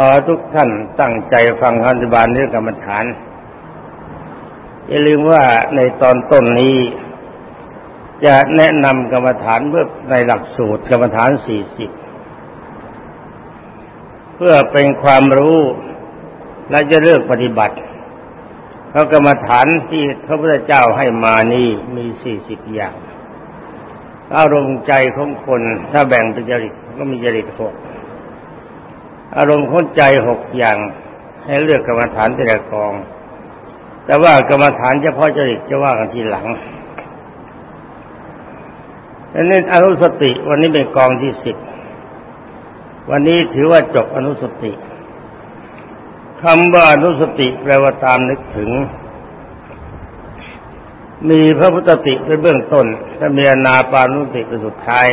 ขอทุกท่านตั้งใจฟังคำอธิบายเรื่องกรรมฐาน อย่าลืมว่าในตอนต้นนี้ จะแนะนำกรรมฐานเพื่อในหลักสูตรกรรมฐานสี่สิบเพื่อเป็นความรู้และจะเลือกปฏิบัติ เพราะกรรมฐานที่พระพุทธเจ้าให้มานี้มีสี่สิบอย่างอารมณ์ใจของคนถ้าแบ่งเป็นจริตก็มีจริตหก อารมณ์ของใจหกอย่าง ให้เลือกกรรมฐานแต่ละกอง แต่ว่ากรรมฐานเฉพาะจริตจะว่ากันทีหลังอันนี้อนุสติวันนี้เป็นกองที่สิบวันนี้ถือว่าจบอนุสติคำว่าอนุสติแปลว่าตามนึกถึง มีพระพุทธติเป็นเบื้องต้นถ้ามีอนาปานุสติเป็นสุดท้าย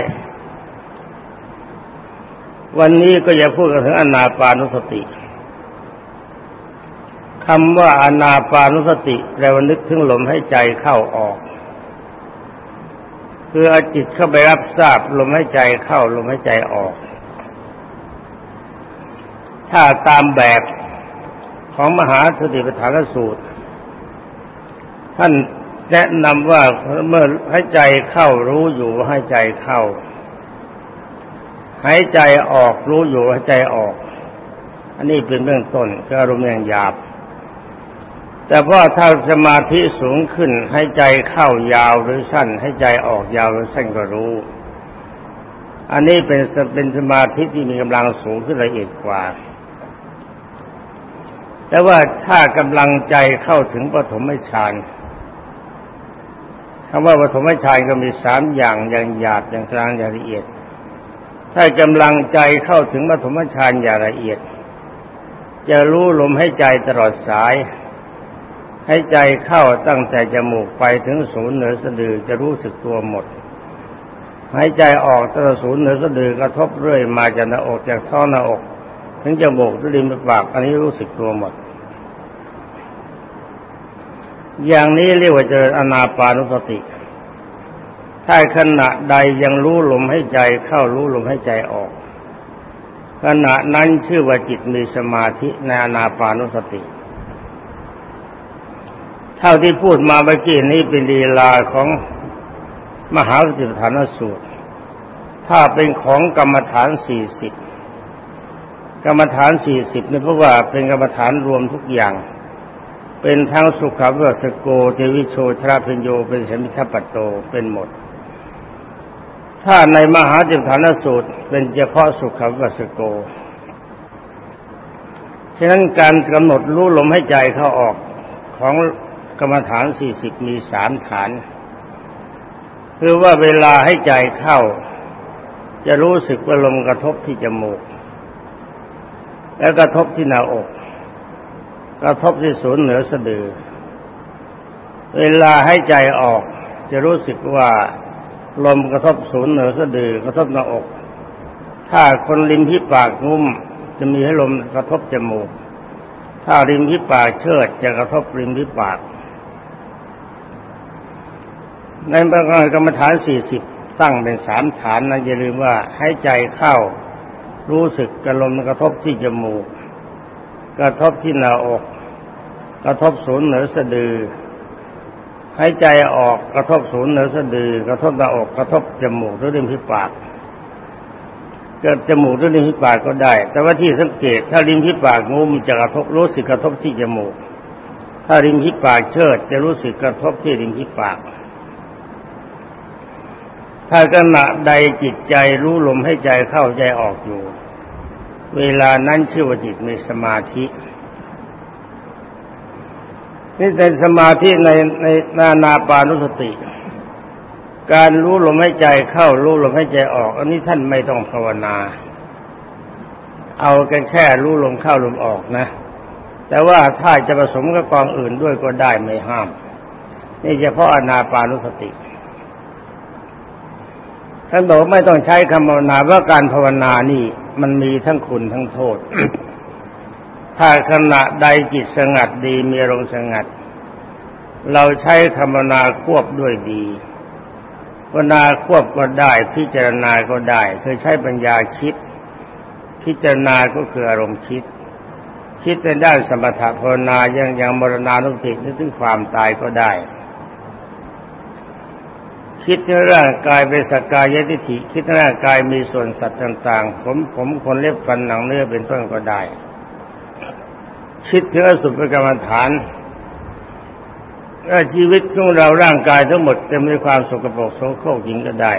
วันนี้ก็จะพูดกันถึงอนาปานุสติคำว่าอนาปานุสติแปลว่านึกถึงลมให้ใจเข้าออกคือเอาจิตเข้าไปรับทราบลมให้ใจเข้าลมให้ใจออก ถ้าตามแบบของมหาสติปัฏฐานสูตร ท่านแนะนำว่าเมื่อให้ใจเข้ารู้อยู่ให้ใจเข้า หายใจออกรู้อยู่หายใจออก อันนี้เป็นเบื้องต้นก็อารมณ์อย่างหยาบ แต่พอถ้าสมาธิสูงขึ้นให้ใจเข้ายาวหรือสั้น ให้ใจออกยาวหรือสั้นก็รู้ อันนี้เป็นเป็นสมาธิที่มีกำลังสูงขึ้นละเอียดกว่า แต่ว่าถ้ากำลังใจเข้าถึงปฐมฌานคำว่าปฐมฌานก็มีสามอย่างอย่างหยาบอย่างกลางอย่างละเอียด ถ้ากำลังใจเข้าถึงปฐมฌานอย่างละเอียด จะรู้ลมให้ใจตลอดสาย ให้ใจเข้าตั้งแต่จมูกไปถึงศูนย์เหนือสะดือจะรู้สึกตัวหมดหายใจออกตั้งศูนย์เหนือสะดือกระทบเรื่อยมาจากหน้าอกจากท้องหน้าอกถึงจมูกถึงริมปากอันนี้รู้สึกตัวหมด อย่างนี้เรียกว่าเจออนาปานุสติ ถ้าขณะใดยังรู้ลมให้ใจเข้ารู้ลมให้ใจออก ขณะนั้นชื่อว่าจิตมีสมาธิในอนาปานุสติ เท่าที่พูดมาเมื่อกี้นี้เป็นลีลาของมหาสติปัฏฐานสูตร ถ้าเป็นของกรรมฐานสี่สิบกรรมฐานสี่สิบนี่เพราะว่าเป็นกรรมฐานรวมทุกอย่าง เป็นทั้งสุขเวสโกเทวิโชทราพิญโยเป็นสมิทปัตโตเป็นหมด ถ้าในมหาจิตฐานสูตรเป็นเฉพาะสุขเวสโก ฉะนั้นการกำหนดรู้ลมให้ใจเข้าออกของกรรมฐานสี่สิบมีสามฐาน คือว่าเวลาให้ใจเข้า จะรู้สึกว่าลมกระทบที่จมูก แล้วกระทบที่หน้าอก กระทบที่ศูนย์เหนือสะดือ เวลาให้ใจออกจะรู้สึกว่า ลมกระทบศูนย์เหนือสะดือกระทบหน้าอก ถ้าคนริมที่ปากงุ้ม จะมีให้ลมกระทบจมูก ถ้าริมที่ปากเชิดจะกระทบริมที่ปาก ในประการกรรมฐานสี่สิบตั้งเป็นสามฐานนะอย่าลืมว่าให้ใจเข้ารู้สึกกระลมกระทบที่จมูก กระทบที่หน้าอก กระทบศูนย์เหนือสะดือ หายใจออกกระทบศูนย์เหนือสะดือกระทบหน้าอกกระทบจมูกหรือริมฝีปากเกิดจมูกหรือริมฝีปากก็ได้ แต่ว่าที่สังเกตถ้าริมฝีปากงูมันจะกระทบรู้สึกกระทบที่จมูก ถ้าริมฝีปากเชิด จะรู้สึกกระทบที่ริมฝีปาก ถ้าขณะใดจิตใจรู้ลมให้ใจเข้าใจออกอยู่ เวลานั้นชื่อว่าจิตมีสมาธิ นี่เป็นสมาธิในในนานาปานุสติ การรู้ลมให้ใจเข้ารู้ลมให้ใจออก อันนี้ท่านไม่ต้องภาวนา เอากันแค่รู้ลมเข้าลมออกนะ แต่ว่าถ้าจะผสมกับกองอื่นด้วยก็ได้ไม่ห้าม นี่เฉพาะอนาปานุสติท่านบอกไม่ต้องใช้คำภาวนาว่าการภาวนานี่ มันมีทั้งคุณทั้งโทษ ถ้าขณะใดจิตสงัดดีมีอารมณ์สงัด เราใช้คำภาวนาควบด้วยดีภาวนาควบก็ได้ พิจารณาก็ได้คือใช้ปัญญาคิด พิจารณาก็คืออารมณ์คิด คิดในด้านสมถะภาวนายังยังมรณานุสตินึกถึงความตายก็ได้ คิดในร่างกายเป็นสกายทิฏฐิคิดในร่างกายมีส่วนสัตว์ต่าง ๆ ผมผมคนเล็บฟันหนังเนื้อเป็นต้นก็ได้ คิดถึงอสุภกรรมฐานชีวิตของเราร่างกายทั้งหมดเต็มด้วยความสกปรกโสโครกหญิงก็ได้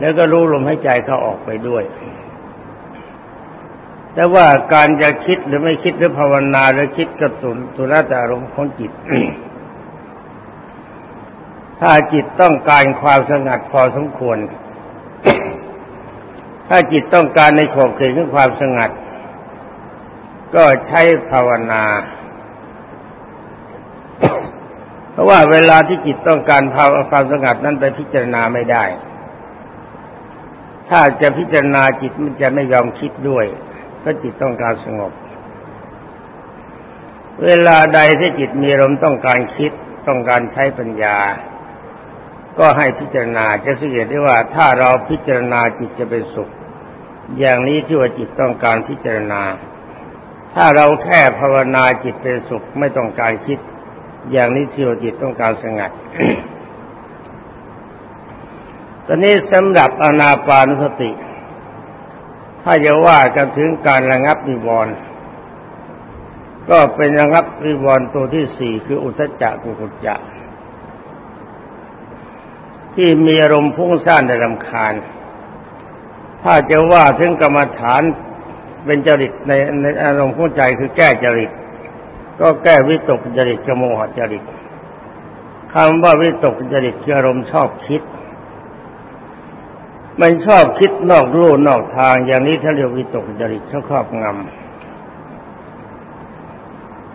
แล้วก็รู้ลมหายใจเข้าออกไปด้วย แต่ว่าการจะคิดหรือไม่คิดหรือภาวนาหรือคิดกับตุนตุลาตารมของจิต ถ้าจิตต้องการความสงัดพอสมควร ถ้าจิตต้องการในขอบเขตของความสงัด ก็ใช้ภาวนา เพราะว่าเวลาที่จิตต้องการภาวความสงัดนั้นไปพิจารณาไม่ได้ ถ้าจะพิจารณาจิตมันจะไม่ยอมคิดด้วยเพราะจิตต้องการสงบ เวลาใดที่จิตมีลมต้องการคิดต้องการใช้ปัญญา ก็ให้พิจารณาจะสังเกตได้ว่าถ้าเราพิจารณาจิตจะเป็นสุข อย่างนี้ที่ว่าจิตต้องการพิจารณา ถ้าเราแค่ภาวนาจิตเป็นสุขไม่ต้องการคิด อย่างนี้เที่ยวจิตต้องการสงัด ตอนนี้สำหรับอนาปานุสติ ถ้าจะว่ากันถึงการระงับนิวรณ์ก็เป็นระงับนิวรณ์ตัวที่สี่คืออุทจจะกุกุจจะที่มีอารมณ์พุ่งซ่านในลำคาญ ถ้าจะว่าถึงกรรมฐาน เป็นจริตในในอารมณ์พุ่งใจคือแก้จริต ก็แก้วิตกจริตกโมหจริตคำว่าวิตกจริตคืออารมณ์ชอบคิด มันชอบคิดนอกรูนอกทาง อย่างนี้ถ้าเรียกวิตกจริตเขาครอบงำ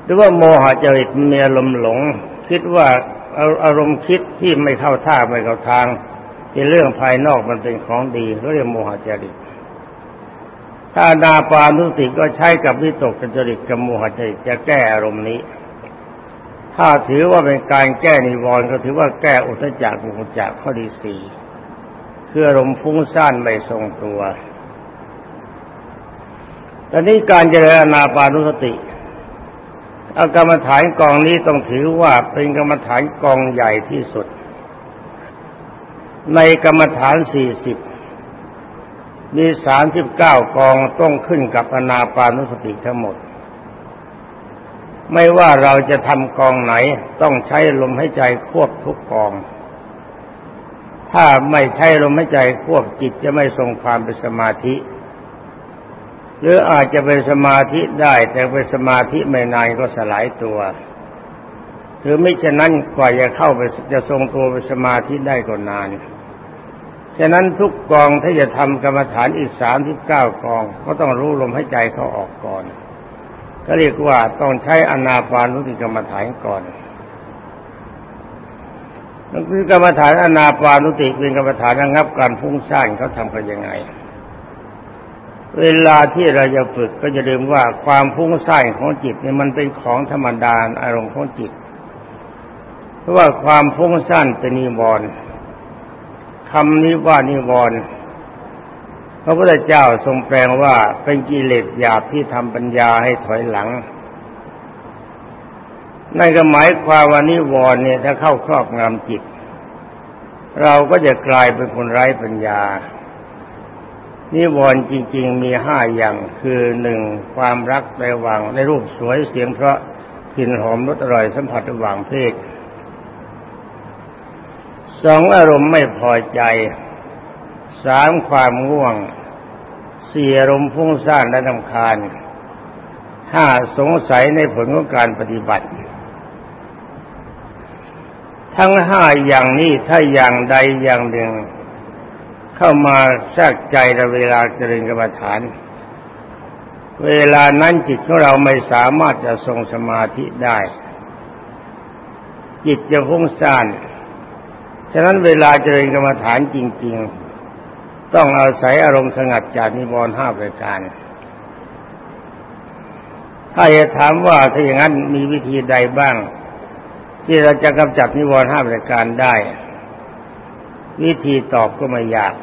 หรือว่าโมหจริตมีอารมณ์หลง คิดว่าอารมณ์คิดที่ไม่เข้าท่าไม่เข้าทางที่เรื่องภายนอกมันเป็นของดีเขาเรียกโมหจริต ถ้านาปานุสติก็ใช้กับวิตกจริตกับโมหจริตจะแก้อารมณ์นี้ ถ้าถือว่าเป็นการแก้นิวรณ์ก็ถือว่าแก้อุทจักกุจักข้อดีสี่คืออารมณ์ฟุ้งซ่านไม่ทรงตัวตอนนี้การเจริญนาปานุสติอากรรมฐานกองนี้ต้องถือว่าเป็นกรรมฐานกองใหญ่ที่สุด ในกรรมฐานสี่สิบ มีสามสิบเก้ากองต้องขึ้นกับอนาปานุสติทั้งหมด ไม่ว่าเราจะทำกองไหนต้องใช้ลมหายใจควบทุกกอง ถ้าไม่ใช้ลมหายใจควบจิตจะไม่ทรงความเป็นสมาธิ หรืออาจจะเป็นสมาธิได้แต่เป็นสมาธิไม่นานก็สลายตัว หรือไม่ฉะนั้นกว่าจะเข้าไปจะทรงตัวเป็นสมาธิได้ก็นาน ฉะนั้นทุกกองถ้าจะทำกรรมฐานอีกสามที่เก้ากอง ก็ต้องรู้ลมหายใจเขาออกก่อน ก็เรียกว่าต้องใช้อนาปานุติกรรมฐานก่อนนั่นคือกรรมฐานอนาปานุติเป็นกรรมฐานระงับการพุ่งสร้างเขาทำกันยังไง เวลาที่เราจะฝึกก็จะลืมว่าความพุ่งสร้างของจิตเนี่ยมันเป็นของธรรมดาอารมณ์ของจิต เพราะว่าความพุ่งสร้างเป็นนิวรณ์ คำนี้ว่านิวรณ์พระพุทธเจ้าทรงแปลงว่าเป็นกิเลสหยาบที่ทำปัญญาให้ถอยหลังนั่นก็หมายความว่านิวรณ์เนี่ยถ้าเข้าครอบงำจิต เราก็จะกลายเป็นคนไร้ปัญญา นิวรณ์จริง ๆ มีห้าอย่างคือหนึ่งความรักในวังในรูปสวยเสียงเพราะกลิ่นหอมรสอร่อยสัมผัสระหว่างเพศ สองอารมณ์ไม่พอใจสามความง่วงสี่อารมณ์ฟุ้งซ่านและนำคาญห้าสงสัยในผลของการปฏิบัติ ทั้งห้าอย่างนี้ถ้าอย่างใดอย่างหนึ่ง เข้ามาแทรกใจในเวลาเจริญกรรมฐาน เวลานั้นจิตของเราไม่สามารถจะทรงสมาธิได้ จิตจะฟุ้งซ่าน ฉะนั้นเวลาเจริญกรรมฐานจริง ๆ ต้องอาศัยอารมณ์สงัดจากนิวรณ์ห้าประการ ถ้าจะถามว่าถ้าอย่างนั้นมีวิธีใดบ้าง ที่เราจะกำจัดนิวรณ์ห้าประการได้ วิธีตอบก็ไม่ยาก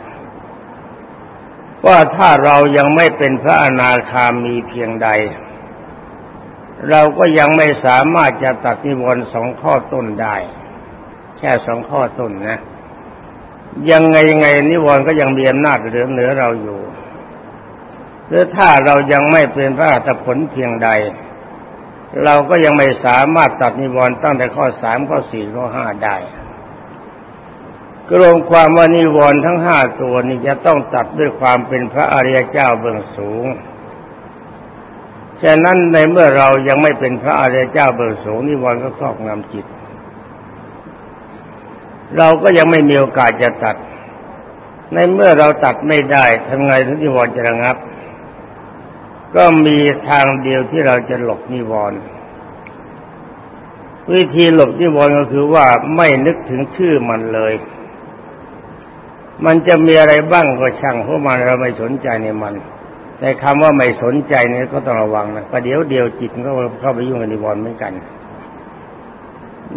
ว่าถ้าเรายังไม่เป็นพระอนาคามีเพียงใด เราก็ยังไม่สามารถจะตัดนิวรณ์สองข้อต้นได้ แค่สองข้อต้นนะ ยังไงยังไงนิวรณ์ก็ยังมีอำนาจเหลือเหนือเราอยู่ หรือถ้าเรายังไม่เป็นพระอัตผลเพียงใด เราก็ยังไม่สามารถตัดนิวรณ์ตั้งแต่ข้อสามข้อสี่ข้อห้าได้กรวมความว่านิวรณ์ทั้งห้าตัวนี้จะต้องตัดด้วยความเป็นพระอริยเจ้าเบื้องสูง ฉะนั้นในเมื่อเรายังไม่เป็นพระอริยเจ้าเบื้องสูงนิวรณ์ก็ครอบงำจิต เราก็ยังไม่มีโอกาสจะตัด ในเมื่อเราตัดไม่ได้ทำไงถึงนิวรณ์จะระงับ ก็มีทางเดียวที่เราจะหลบนิวรณ์วิธีหลบนิวรณ์ก็คือว่าไม่นึกถึงชื่อมันเลย มันจะมีอะไรบ้างก็ช่างเพราะมันเราไม่สนใจในมันแต่คำว่าไม่สนใจนี่ก็ต้องระวังนะประเดี๋ยวเดียวจิตก็เข้าไปยุ่งกับนิวรณ์เหมือนกัน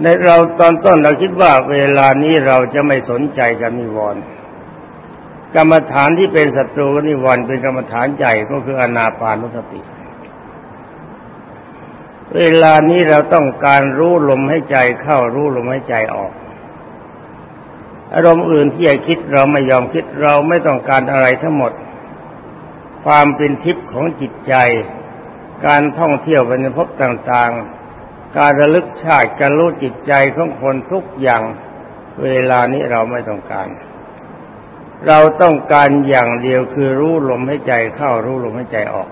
ในเราตอนต้นเราคิดว่าเวลานี้เราจะไม่สนใจกับนิวรณ์กรรมฐานที่เป็นศัตรูนิวรณ์เป็นกรรมฐานใหญ่ก็คืออนาปานุสติ เวลานี้เราต้องการรู้ลมให้ใจเข้ารู้ลมให้ใจออก อารมณ์อื่นที่จะคิดเราไม่ยอมคิดเราไม่ต้องการอะไรทั้งหมด ความเป็นทิพย์ของจิตใจ การท่องเที่ยวไปในภพต่างๆ การระลึกชาติการรู้จิตใจของคนทุกอย่างเวลานี้เราไม่ต้องการ เราต้องการอย่างเดียวคือรู้ลมให้ใจเข้ารู้ลมให้ใจออก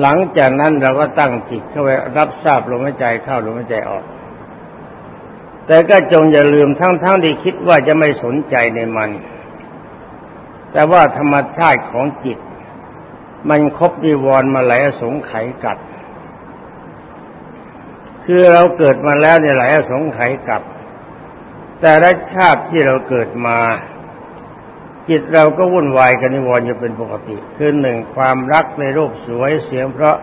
หลังจากนั้นเราก็ตั้งจิตเข้าไปรับทราบลมใหายใจเข้าลมใหายใจออก แต่ก็จงอย่าลืมทั้งๆทที่คิดว่าจะไม่สนใจในมัน แต่ว่าธรรมชาติของจิต มันครบดีวรมาหลายสงไขกัด คือเราเกิดมาแล้วในหลายสงไขกับ แต่ละชาติที่เราเกิดมา จิตเราก็วุ่นวายกันนิวรณ์จะเป็นปกติ คือหนึ่งความรักในรูปสวยเสียงเพราะ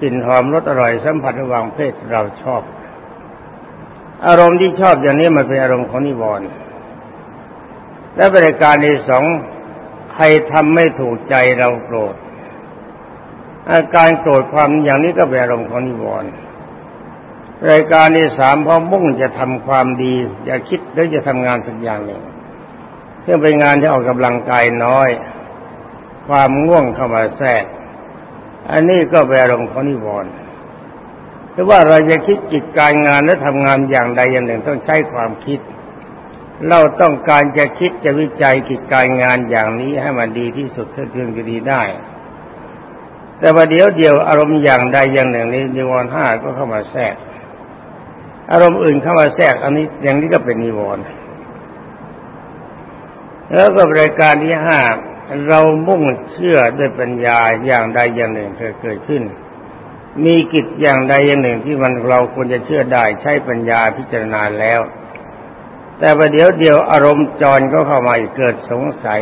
กลิ่นหอมรสอร่อยสัมผัสระหว่างเพศเราชอบ อารมณ์ที่ชอบอย่างนี้มันเป็นอารมณ์ของนิวรณ์และบริการที่สองใครทำไม่ถูกใจเราโกรธอาการโกรธความอย่างนี้ก็เป็นอารมณ์ของนิวรณ์ รายการที่สามพอมุ่งจะทำความดี อย่าคิดหรือจะทำงานสักอย่างหนึ่งซึ่งเป็นงานที่ออกกำลังกายน้อย ความง่วงเข้ามาแทรก อันนี้ก็เป็นอารมณ์ของนิวรณ์หรือว่าเราจะคิดกิจการงานและทำงานอย่างใดอย่างหนึ่งต้องใช้ความคิด เราต้องการจะคิดจะวิจัยกิจการงานอย่างนี้ให้มันดีที่สุดเท่าที่จะดีได้ แต่ว่าเดี๋ยวเดียวอารมณ์อย่างใดอย่างหนึ่งนี้นิวรณ์ห้าก็เข้ามาแทรก อารมณ์อื่นเข้ามาแทรกอันนี้อย่างนี้ก็เป็นนิวรณ์แล้วก็รายการที่ห้าเรามุ่งเชื่อด้วยปัญญาอย่างใดอย่างหนึ่งเกิดขึ้น มีกิจอย่างใดอย่างหนึ่งที่มันเราควรจะเชื่อได้ใช้ปัญญาพิจารณาแล้ว แต่ประเดี๋ยวเดียวอารมณ์จรก็เข้ามาอีกเกิดสงสัย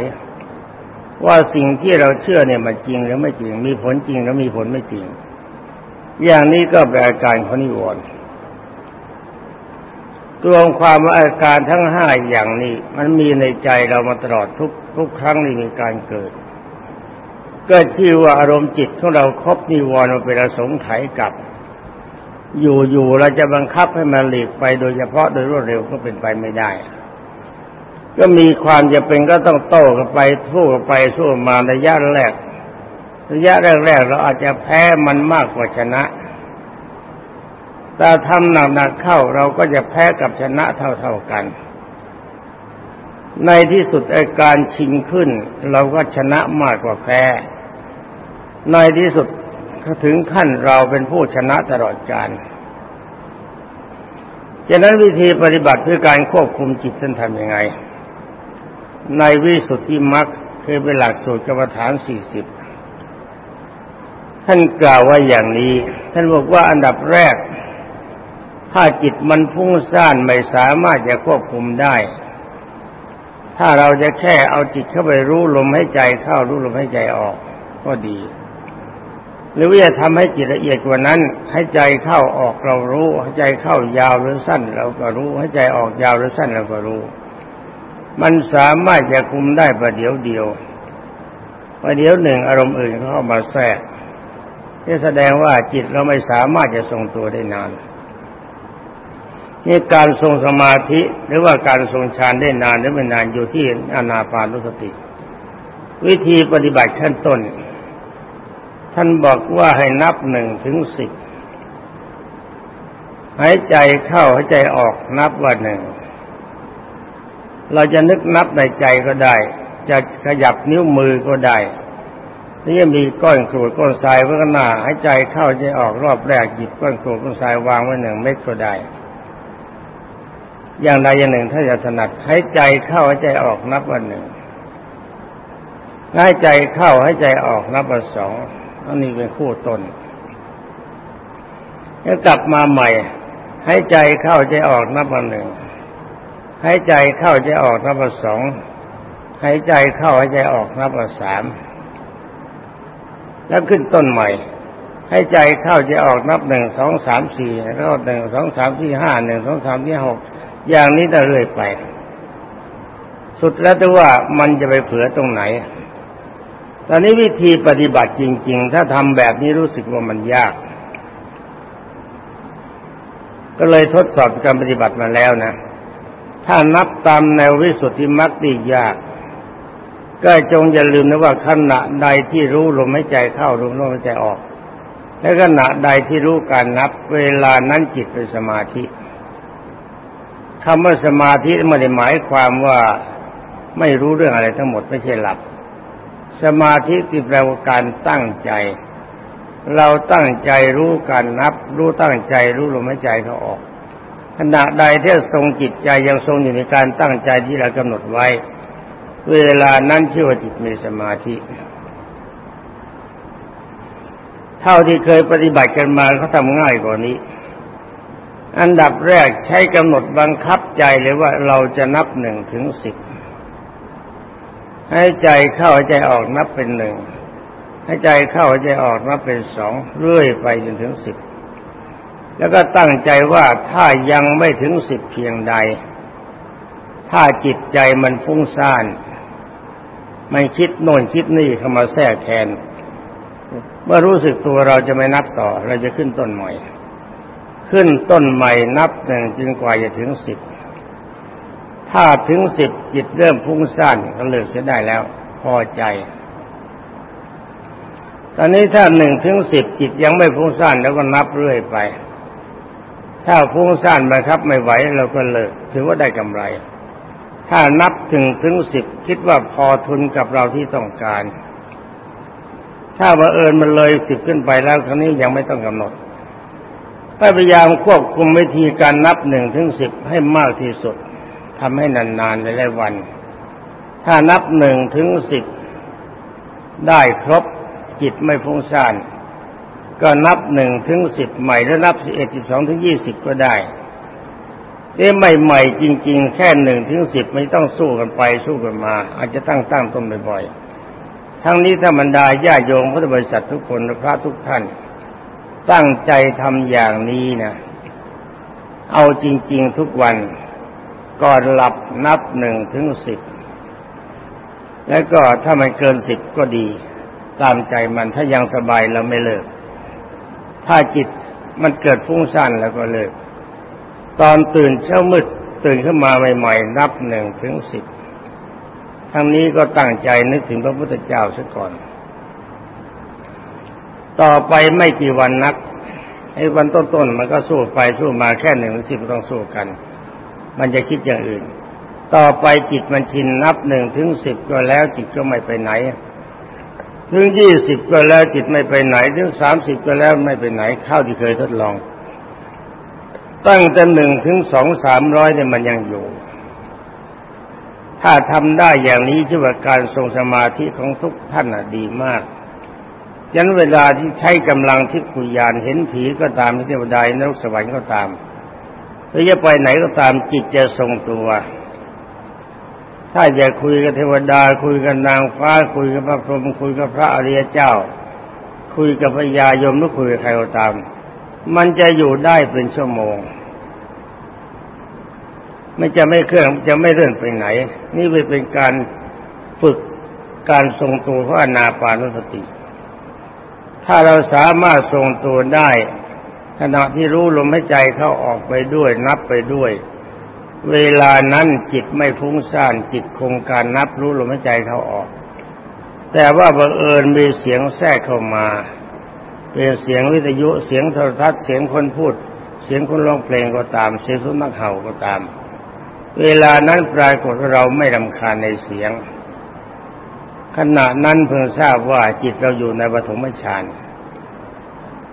ว่าสิ่งที่เราเชื่อเนี่ยมันจริงหรือไม่จริง มีผลจริงหรือมีผลไม่จริง อย่างนี้ก็เป็นอาการของนิวรณ์ ตัวความว่าอาการทั้งห้าอย่างนี้ มันมีในใจเรามาตลอดทุกทุกครั้งที่มีการเกิด ก็ชื่อว่าอารมณ์จิตของเราครบนิวรณ์มาเป็นอสงไขยกับ อยู่ๆเราจะบังคับให้มันหลีกไปโดยเฉพาะโดยรวดเร็วก็เป็นไปไม่ได้ ก็มีความจะเป็นก็ต้องโต้กันไปสู้กันไปสู้มาระยะแรกระยะแรกๆเราอาจจะแพ้มันมากกว่าชนะ แต่ทำหนักๆเข้าเราก็จะแพ้กับชนะเท่าๆกัน ในที่สุดอาการชิงขึ้น เราก็ชนะมากกว่าแพ้ ในที่สุดถึงขั้นเราเป็นผู้ชนะตลอดกาลจากนั้นวิธีปฏิบัติเพื่อการควบคุมจิตท่านทำยังไง ในวิสุทธิมรรคคือเป็นหลักสูตรกรรมฐานสี่สิบท่านกล่าวว่าอย่างนี้ ท่านบอกว่าอันดับแรก ถ้าจิตมันพุ่งซ่านไม่สามารถจะควบคุมได้ ถ้าเราจะแค่เอาจิตเข้าไปรู้ลมให้ใจเข้ารู้ลมให้ใจออก ก็ดี หรือว่าจะทำให้จิตละเอียดกว่านั้น ให้ใจเข้าออกเรารู้ ให้ใจเข้ายาวหรือสั้น เราก็รู้ ให้ใจออกยาวหรือสั้นเราก็รู้ มันสามารถจะคุมได้ประเดี๋ยวเดียวว่าเดี๋ยวหนึ่งอารมณ์อื่นเข้ามาแทรกนี่แสดงว่าจิตเราไม่สามารถจะทรงตัวได้นาน นี่การทรงสมาธิหรือว่าการทรงฌานได้นานหรือไม่นานอยู่ที่อนาปานุสติ วิธีปฏิบัติขั้นต้น ท่านบอกว่าให้นับหนึ่งถึงสิบหายใจเข้าหายใจออกนับว่าหนึ่งเราจะนึกนับในใจก็ได้ จะขยับนิ้วมือก็ได้นี่มีก้อนกรวดก้อนทรายไว้ข้างหน้าหายใจเข้าใจออกรอบแรกหยิบก้อนกรวดก้อนทรายวางไว้หนึ่งเม็ดก็ได้ อย่างใดอย่างหนึ่ง ถ้าจะถนัดหายใจเข้าหายใจออกนับว่าหนึ่งหายใจเข้าหายใจออกนับว่าสองอันนี้เป็นคู่ต้นแล้วกลับมาใหม่หายใจเข้าใจออกนับว่าหนึ่งหายใจเข้าใจออกนับว่าสองหายใจเข้าหายใจออกนับว่าสามแล้วขึ้นต้นใหม่ให้ใจเข้าใจออกนับหนึ่งสองสามสี่แล้วหนึ่งสองสามสี่ห้าหนึ่งสองสามสี่หก อย่างนี้จะเรื่อยไป สุดแล้วแต่ว่ามันจะไปเผื่อตรงไหน ตอนนี้วิธีปฏิบัติจริง ๆ ถ้าทำแบบนี้รู้สึกว่ามันยาก ก็เลยทดสอบการปฏิบัติมาแล้วนะ ถ้านับตามแนววิสุทธิมรรคดียาก ก็จงอย่าลืมนะว่าขณะใดที่รู้ลมหายใจเข้าลมหายใจออกและขณะใดที่รู้การนับเวลานั้นจิตเป็นสมาธิ คำว่าสมาธิไม่ได้หมายความว่าไม่รู้เรื่องอะไรทั้งหมดไม่ใช่หลับ สมาธิที่แปลว่าการตั้งใจ เราตั้งใจรู้การนับ รู้ตั้งใจรู้ลมหายใจเขาออกขณะใดที่ทรงจิตใจยังทรงอยู่ในการตั้งใจที่เรากำหนดไว้ เวลานั้นชื่อว่าจิตมีสมาธิ เท่าที่เคยปฏิบัติกันมาเขาทำง่ายกว่านี้ อันดับแรกใช้กำหนดบังคับใจเลยว่าเราจะนับหนึ่งถึงสิบให้ใจเข้าใจออกนับเป็นหนึ่งให้ใจเข้าใจออกนับเป็นสองเรื่อยไปจนถึงสิบแล้วก็ตั้งใจว่าถ้ายังไม่ถึงสิบเพียงใด ถ้าจิตใจมันฟุ้งซ่านมันคิดโน่นคิดนี่เข้ามาแทรกแทน เมื่อรู้สึกตัวเราจะไม่นับต่อ เราจะขึ้นต้นใหม่ ขึ้นต้นใหม่นับหนึ่งจึงกว่าจะถึงสิบ ถ้าถึงสิบจิตเริ่มพุ่งสั้นก็เลิกจะได้แล้ว พอใจ ตอนนี้ถ้าหนึ่งถึงสิบจิตยังไม่พุ่งสั้นแล้วก็นับเรื่อยไป ถ้าพุ่งสั้นบังคับไม่ไหวเราก็เลิก ถือว่าได้กำไร ถ้านับถึงถึงสิบคิดว่าพอทุนกับเราที่ต้องการ ถ้าว่าเอิญมันเลยสิบขึ้นไปแล้วครั้นี้ยังไม่ต้องกำหนด พยายามควบคุมวิธีการนับหนึ่งถึงสิบให้มากที่สุดทำให้นานๆในหลายวัน ถ้านับหนึ่งถึงสิบได้ครบจิตไม่ฟุ้งซ่าน ก็นับหนึ่งถึงสิบใหม่แล้วนับสิบเอ็ดสิบสองถึงยี่สิบก็ได้เอ๊ะใหม่ๆจริง ๆ แค่หนึ่งถึงสิบไม่ต้องสู้กันไปสู้กันมา อาจจะตั้งตั้งต้นบ่อยๆทั้งนี้ถ้าบรรดาญาโยมพุทธบริษัททุกคนพระทุกท่าน ตั้งใจทำอย่างนี้นะเอาจริง ๆทุกวัน ก่อนหลับนับหนึ่งถึงสิบแล้วก็ถ้ามันเกินสิบก็ดี ตามใจมันถ้ายังสบายเราไม่เลิก ถ้าจิตมันเกิดฟุ้งซ่านแล้วก็เลิก ตอนตื่นเช้ามืดตื่นขึ้นมาใหม่ๆ นับหนึ่งถึงสิบทั้งนี้ก็ตั้งใจนึกถึงพระพุทธเจ้าซะก่อน ต่อไปไม่กี่วันนักไอ้วันต้นๆมันก็สู้ไปสู้มาแค่หนึ่งถึงสิบต้องสู้กัน มันจะคิดอย่างอื่น ต่อไปจิตมันชินนับหนึ่งถึงสิบก็แล้วจิตก็ไม่ไปไหน ถึงยี่สิบก็แล้วจิตไม่ไปไหน ถึงสามสิบก็แล้วไม่ไปไหนเข้าที่เคยทดลอง ตั้งแต่หนึ่งถึงสองสามร้อยเนี่ยมันยังอยู่ ถ้าทำได้อย่างนี้ชื่อว่าการทรงสมาธิของทุกท่านดีมาก ยันเวลาที่ใช้กำลังที่คุยานเห็นผีก็ตามที่เทวดานรกสวรรค์ก็ตามหรือจะไปไหนก็ตามจิตจะทรงตัว ถ้าจะคุยกับเทวดา คุยกับนางฟ้า คุยกับพระพรหมคุยกับพระอริยเจ้า คุยกับพญายมหรือคุยกับใครก็ตาม มันจะอยู่ได้เป็นชั่วโมงไม่จะไม่เครื่องจะไม่เลื่อนไปไหน นี่เป็นการฝึกการทรงตัวของอนาปานสติ ถ้าเราสามารถทรงตัวได้ ขณะที่รู้ลมหายใจเข้าออกไปด้วย นับไปด้วย เวลานั้นจิตไม่ฟุ้งซ่านจิตคงการนับรู้ลมหายใจเข้าออก แต่ว่าบังเอิญมีเสียงแทรกเข้ามา เป็นเสียงวิทยุเสียงโทรทัศน์เสียงคนพูด เสียงคนร้องเพลงก็ตาม เสียงสุนัขเห่าก็ตาม เวลานั้นปรากฏเราไม่รำคาญในเสียง ขณะนั้นเพิ่งทราบว่าจิตเราอยู่ในปฐมฌาน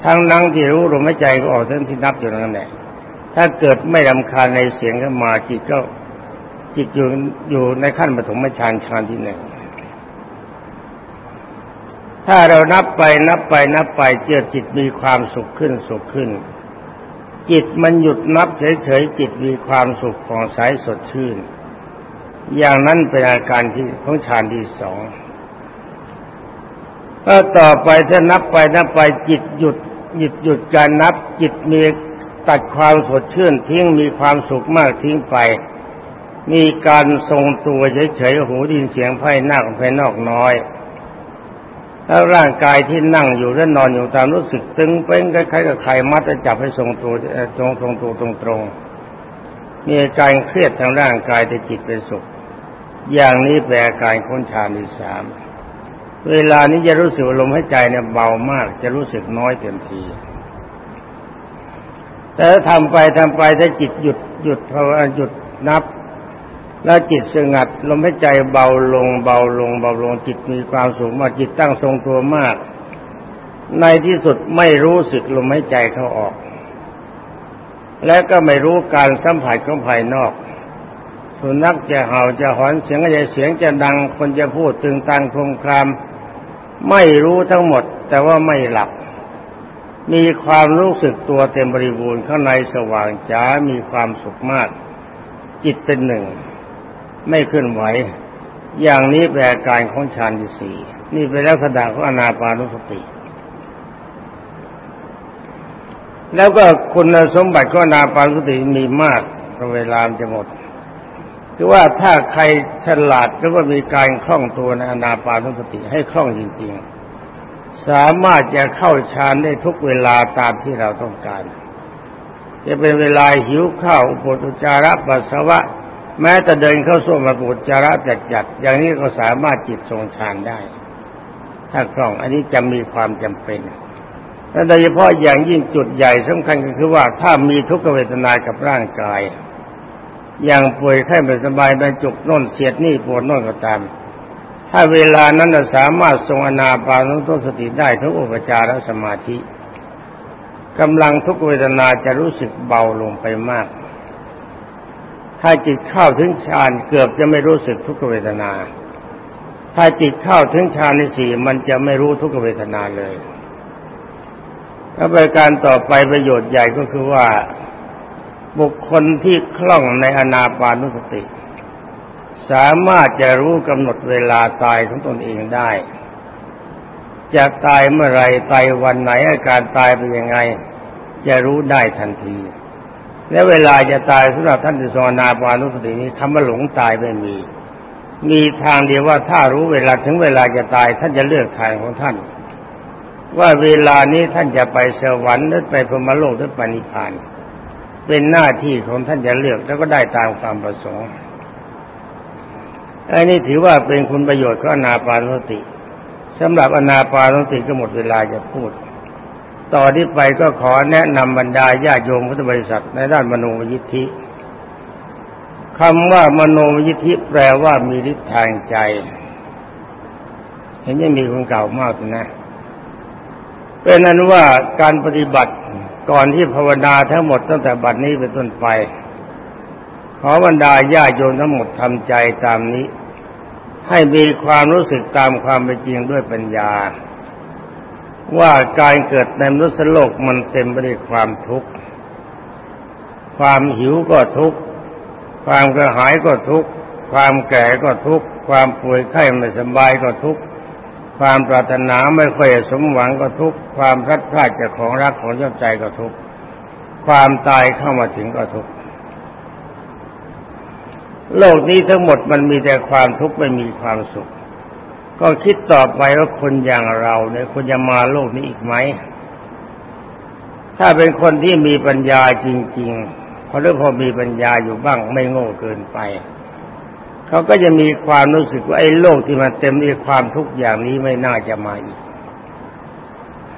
ทั้งนั่งที่รู้ลมหายใจก็ออกทั้งที่นับอยู่นั่นแหละถ้าเกิดไม่รำคาญในเสียงขึ้นมาจิตก็จิตอยู่อยู่ในขั้นปฐมฌานฌานที่หนึ่งถ้าเรานับไปนับไปนับไปเจอจิตมีความสุขขึ้นสุขขึ้น จิตมันหยุดนับเฉยๆจิตมีความสุขของสายสดชื่น อย่างนั้นเป็นอาการที่ของฌานที่สอง ก็ต่อไปถ้านับไปนับไปจิตหยุดหยุดหยุดการนับจิตมีตัดความสดชื่นทิ้งมีความสุขมากทิ้งไป มีการทรงตัวเฉยๆหูดินเสียงไพ่นักไพ่นอกน้อยแล้วร่างกายที่นั่งอยู่และนอนอยู่ตามรู้สึกตึงเป็นคล้ายๆกับใครมัดจะจับให้ทรงตัวตรงทรงตัวตรงๆมีอาการเครียดทางร่างกายแต่จิตเป็นสุข อย่างนี้แปลอาการค้นชาที่สาม เวลานี้จะรู้สึกลมหายใจเนี่ยเบามาก จะรู้สึกน้อยเต็มที แต่ถ้าทำไปทำไปถ้าจิตหยุดหยุดพราว่าหยุดนับ แล้วจิตสงัด ลมหายใจเบาลง เบาลง เบาลงจิตมีความสูงมากจิตตั้งทรงตัวมาก ในที่สุดไม่รู้สึกลมหายใจเข้าออก และก็ไม่รู้การสัมผัสของภายนอกสุนัขจะเห่าจะหอนเสียงจะไรเสียงจะดัง คนจะพูดตึงตังคงคราม ไม่รู้ทั้งหมด แต่ว่าไม่หลับ มีความรู้สึกตัวเต็มบริบูรณ์ข้างในสว่างจ้ามีความสุขมาก จิตเป็นหนึ่ง ไม่เคลื่อนไหว อย่างนี้แปลการของฌานที่สี่นี่เป็นลักษณะของอนาปานุสติ แล้วก็คุณสมบัติของอนาปานุสติมีมากเวลาจะหมด คือว่าถ้าใครฉลาดหรือว่ามีการคล่องตัวในอนาปานสติให้คล่องจริง ๆ สามารถจะเข้าฌานได้ทุกเวลาตามที่เราต้องการ จะเป็นเวลาหิวข้าวอุปจาระปัสสาวะ แม้แต่เดินเข้าส้วมมาปุจจาระจัดจัดอย่างนี้ก็สามารถจิตทรงฌานได้ ถ้าคล่องอันนี้จะมีความจำเป็นและโดยเฉพาะอย่างยิ่งจุดใหญ่สำคัญก็คือว่าถ้ามีทุกขเวทนากับร่างกาย อย่างป่วยไข้ไม่สบายบรรจุกน่นเสียดนี่ปวดน่นก็ตาม ถ้าเวลานั้นสามารถทรงอนาปานุทสติได้ทุกอุปจารสมาธิกำลังทุกเวทนาจะรู้สึกเบาลงไปมาก ถ้าจิตเข้าถึงฌานเกือบจะไม่รู้สึกทุกเวทนา ถ้าจิตเข้าถึงฌานในสี่มันจะไม่รู้ทุกเวทนาเลยแล้วประการต่อไปประโยชน์ใหญ่ก็คือว่า บุคคลที่คล่องในอนาปานุสติ สามารถจะรู้กำหนดเวลาตายของตนเองได้ จะตายเมื่อไรตายวันไหนอาการตายเป็นยังไง จะรู้ได้ทันที และเวลาจะตายสำหรับท่านที่ทรงนาปานุสตินี้คำว่าหลงตายไม่มี มีทางเดียวว่าถ้ารู้เวลาถึงเวลาจะตายท่านจะเลือกทางของท่าน ว่าเวลานี้ท่านจะไปสวรรค์หรือไปพรมโลกหรือปณิพานเเป็นหน้าที่ของท่านจะเลือกแล้วก็ได้ตามความประสงค์อันนี้ถือว่าเป็นคุณประโยชน์ของอนาปานสติสำหรับอนาปานสติก็หมดเวลาจะพูด ต่อที่ไปก็ขอแนะนำบรรดาญาโยมพุทธบริษัทในด้านมโนมยิทธิคำว่ามโนมยิทธิแปลว่ามีฤทธิ์ทางใจ เห็นยังมีคนเก่ามากนะเป็นนั้นว่าการปฏิบัติ ก่อนที่ภาวนาทั้งหมดตั้งแต่บัดนี้เป็นต้นไป ขอบรรดาญาโยมทั้งหมดทำใจตามนี้ ให้มีความรู้สึกตามความเป็นจริงด้วยปัญญา ว่าการเกิดในมนุษย์โลกมันเต็มไปด้วยความทุกข์ ความหิวก็ทุกข์ ความกระหายก็ทุกข์ ความแก่ก็ทุกข์ ความป่วยไข้ไม่สบายก็ทุกข์ ความปรารถนาไม่ค่อยสมหวังก็ทุกข์ความพลัดพรากจากของรักของชอบใจก็ทุกข์ความตายเข้ามาถึงก็ทุกข์โลกนี้ทั้งหมดมันมีแต่ความทุกข์ไม่มีความสุข ก็คิดต่อไปว่าคนอย่างเราเนี่ยควรจะมาโลกนี้อีกไหม ถ้าเป็นคนที่มีปัญญาจริงๆเพอเรื่องพอมีปัญญาอยู่บ้างไม่โง่เกินไป เขาก็จะมีความรู้สึกว่าไอ้โลกที่มันเต็มด้วยความทุกข์อย่างนี้ไม่น่าจะมาอีก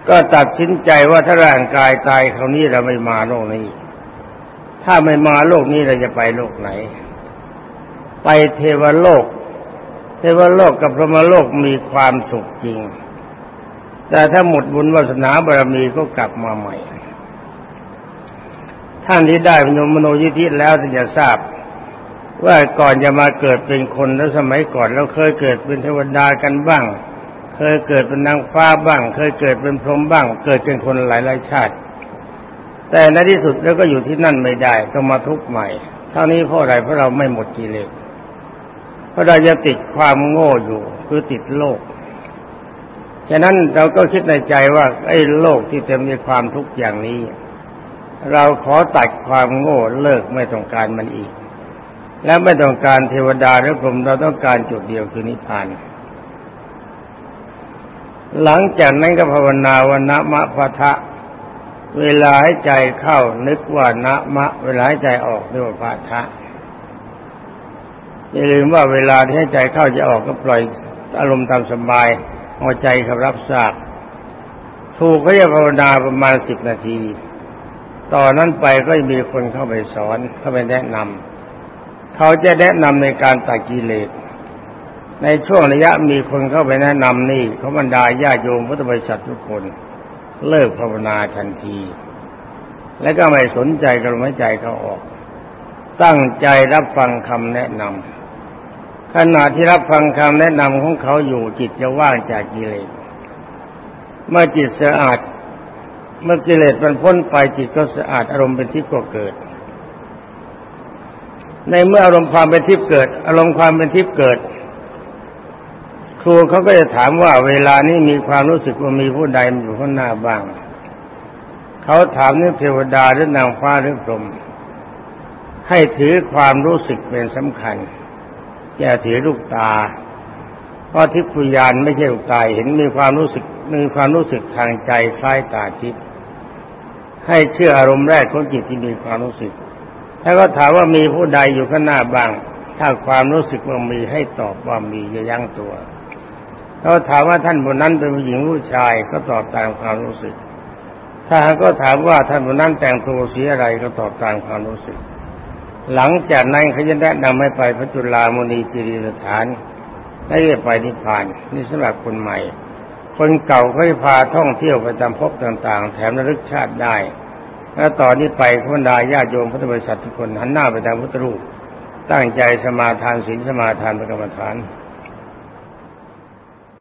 ก็ตัดสินใจว่าถ้าร่างกายตายคราวนี้เราไม่มาโลกนี้ ถ้าไม่มาโลกนี้เราจะไปโลกไหน ไปเทวโลก เทวโลกกับพรหมโลกมีความสุขจริง แต่ถ้าหมดบุญวาสนาบารมีก็กลับมาใหม่ท่านที่ได้พนมโนยิธิแล้วจะทราบ ว่าก่อนจะมาเกิดเป็นคนแล้วสมัยก่อนเราเคยเกิดเป็นเทวดากันบ้าง เคยเกิดเป็นนางฟ้าบ้าง เคยเกิดเป็นพรหมบ้าง เกิดเป็นคนหลายหลายชาติ แต่ในที่สุดแล้วก็อยู่ที่นั่นไม่ได้ต้องมาทุกข์ใหม่ เท่านี้เพราะอะไรเพราะเราไม่หมดกิเลสเพราะเราจะติดความโง่อยู่คือติดโลกฉะนั้นเราก็คิดในใจว่าไอ้โลกที่เต็มด้วยความทุกข์อย่างนี้ เราขอตัดความโง่เลิกไม่ต้องการมันอีก และไม่ต้องการเทวดาหรือพรหมเราต้องการจุดเดียวคือนิพพาน หลังจากนั้นก็ภาวนาวันนะมะพะทะ เวลาให้ใจเข้านึกว่านะมะ เวลาให้ใจออกนึกว่าพะทะอย่าลืมว่าเวลาที่ให้ใจเข้าจะออกก็ปล่อยอารมณ์ตามสบายเอาใจเขารับทราบถูกเขาจะภาวนาประมาณสิบนาที ต่อนนั้นไปก็มีคนเข้าไปสอนเข้าไปแนะนำ เขาจะแนะนำในการตัดกิเลสในช่วงระยะมีคนเข้าไปแนะนำนี่เขาบรรดาญาโยมพุทธบริษัททุกคนเลิกภาวนาทันที และก็ไม่สนใจกระไม่ใจเขาออก ตั้งใจรับฟังคำแนะนำขณะที่รับฟังคำแนะนำของเขาอยู่จิตจะว่างจากกิเลสเมื่อจิตสะอาด เมื่อกิเลสมันพ้นไปจิตก็สะอาดอารมณ์เป็นทิพย์ก็เกิด ในเมื่ออารมณ์ความเป็นทิพย์เกิด อารมณ์ความเป็นทิพย์เกิด ครูเขาก็จะถามว่าเวลานี้มีความรู้สึกว่ามีผู้ใดอยู่ข้างหน้าบ้าง เขาถามนี่เทวดาหรือนางฟ้าหรือพรหมให้ถือความรู้สึกเป็นสำคัญ อย่าถือลูกตา เพราะทิพยานไม่ใช่ลูกตาเห็นมีความรู้สึกมีความรู้สึกทางใจคล้ายตาทิพย์ให้เชื่ออารมณ์แรกของจิตที่มีความรู้สึก ถ้าก็ถามว่ามีผู้ใดอยู่ข้างหน้าบ้าง ถ้าความรู้สึกว่ามีให้ตอบว่ามีจะยั้งตัวเขาถามว่าท่านบนนั้นเป็นผู้หญิงผู้ชายก็ตอบตามความรู้สึก ถ้าหากก็ถามว่าท่านบนนั้นแต่งตัวสีอะไรก็ตอบตามความรู้สึก หลังจากนั้นเขาจะแนะนำให้ไปพระจุลามณีจิริสถานให้ไปนิพพานนี่สำหรับคนใหม่ คนเก่าเขาจะพาท่องเที่ยวไปตามภพต่างๆ แถมระลึกชาติได้ แล้วตอนนี้ไปขบรรดาญาโยมพุทธบริษัททุกคนหันหน้าไปทางพุทธรูป ตั้งใจสมาทานศีลสมาทานเป็นกรรมฐานาน